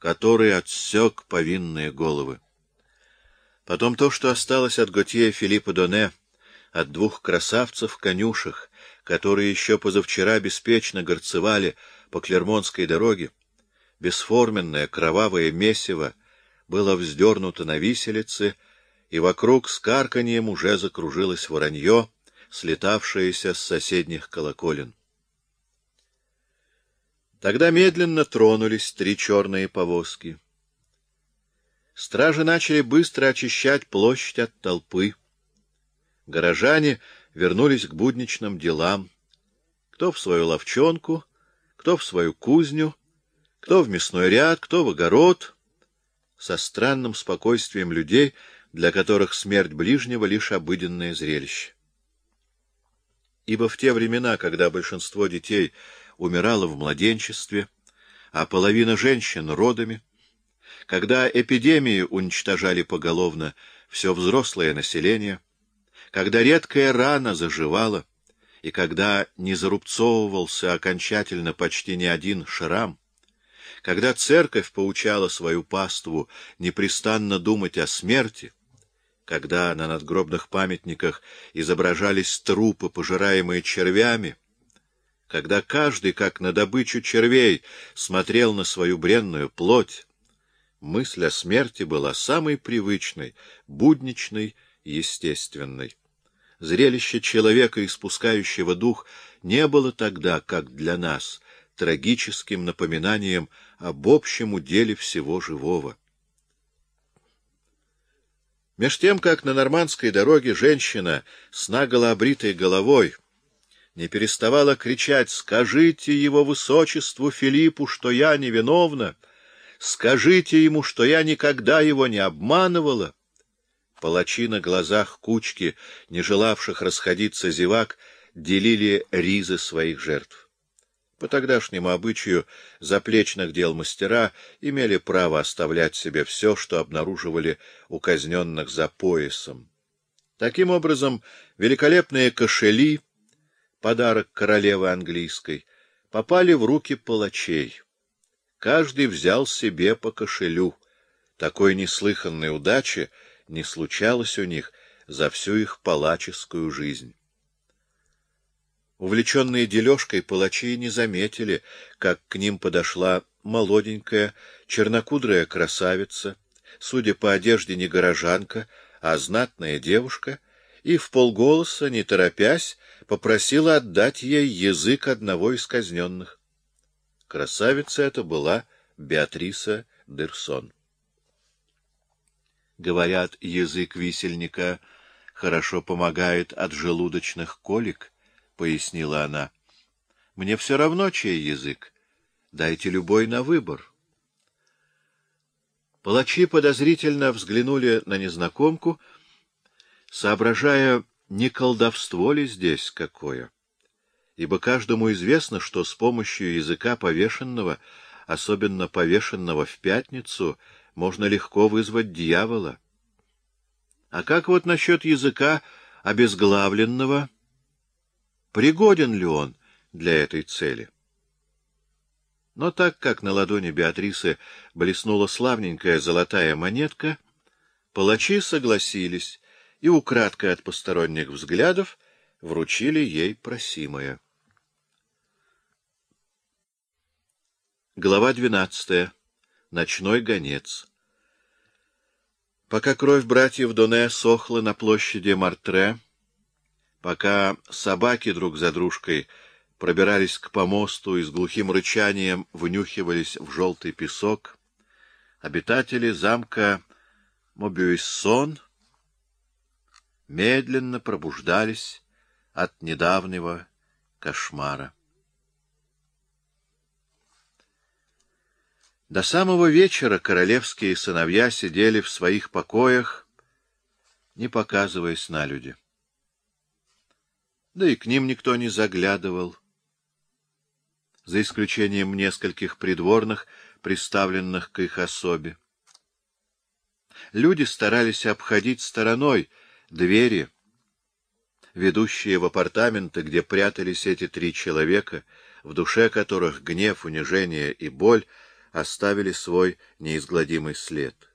который отсек повинные головы. Потом то, что осталось от Готье Филиппа Доне, от двух красавцев-конюшек, которые еще позавчера беспечно горцевали по Клермонской дороге, бесформенное кровавое месиво было вздернуто на виселице, и вокруг с карканьем уже закружилось воронье, слетавшееся с соседних колоколен. Тогда медленно тронулись три черные повозки. Стражи начали быстро очищать площадь от толпы. Горожане вернулись к будничным делам. Кто в свою ловчонку, кто в свою кузню, кто в мясной ряд, кто в огород, со странным спокойствием людей, для которых смерть ближнего — лишь обыденное зрелище. Ибо в те времена, когда большинство детей — умирала в младенчестве, а половина женщин — родами. Когда эпидемии уничтожали поголовно все взрослое население, когда редкая рана заживала, и когда не зарубцовывался окончательно почти ни один шрам, когда церковь поучала свою паству непрестанно думать о смерти, когда на надгробных памятниках изображались трупы, пожираемые червями, когда каждый, как на добычу червей, смотрел на свою бренную плоть, мысль о смерти была самой привычной, будничной, естественной. Зрелище человека, испускающего дух, не было тогда, как для нас, трагическим напоминанием об общем уделе всего живого. Меж тем, как на нормандской дороге женщина с наголо обритой головой — не переставала кричать «Скажите его высочеству Филиппу, что я невиновна! Скажите ему, что я никогда его не обманывала!» Палачи на глазах кучки, не желавших расходиться зевак, делили ризы своих жертв. По тогдашнему обычаю заплечных дел мастера имели право оставлять себе все, что обнаруживали у казненных за поясом. Таким образом, великолепные кошели — подарок королевы английской, попали в руки палачей. Каждый взял себе по кошелю. Такой неслыханной удачи не случалось у них за всю их палаческую жизнь. Увлеченные дележкой, палачи не заметили, как к ним подошла молоденькая, чернокудрая красавица, судя по одежде не горожанка, а знатная девушка, и в полголоса, не торопясь, попросила отдать ей язык одного из казненных. Красавица эта была Беатриса Дерсон. Говорят, язык висельника хорошо помогает от желудочных колик, — пояснила она. Мне все равно, чей язык. Дайте любой на выбор. Палачи подозрительно взглянули на незнакомку, соображая, не колдовство ли здесь какое? Ибо каждому известно, что с помощью языка повешенного, особенно повешенного в пятницу, можно легко вызвать дьявола. А как вот насчет языка обезглавленного? Пригоден ли он для этой цели? Но так как на ладони Беатрисы блеснула славненькая золотая монетка, палачи согласились и, украдкой от посторонних взглядов, вручили ей просимое. Глава двенадцатая. Ночной гонец. Пока кровь братьев Доне сохла на площади Мартре, пока собаки друг за дружкой пробирались к помосту и с глухим рычанием внюхивались в желтый песок, обитатели замка Мобюйсон — медленно пробуждались от недавнего кошмара. До самого вечера королевские сыновья сидели в своих покоях, не показываясь на люди. Да и к ним никто не заглядывал, за исключением нескольких придворных, приставленных к их особе. Люди старались обходить стороной Двери, ведущие в апартаменты, где прятались эти три человека, в душе которых гнев, унижение и боль оставили свой неизгладимый след.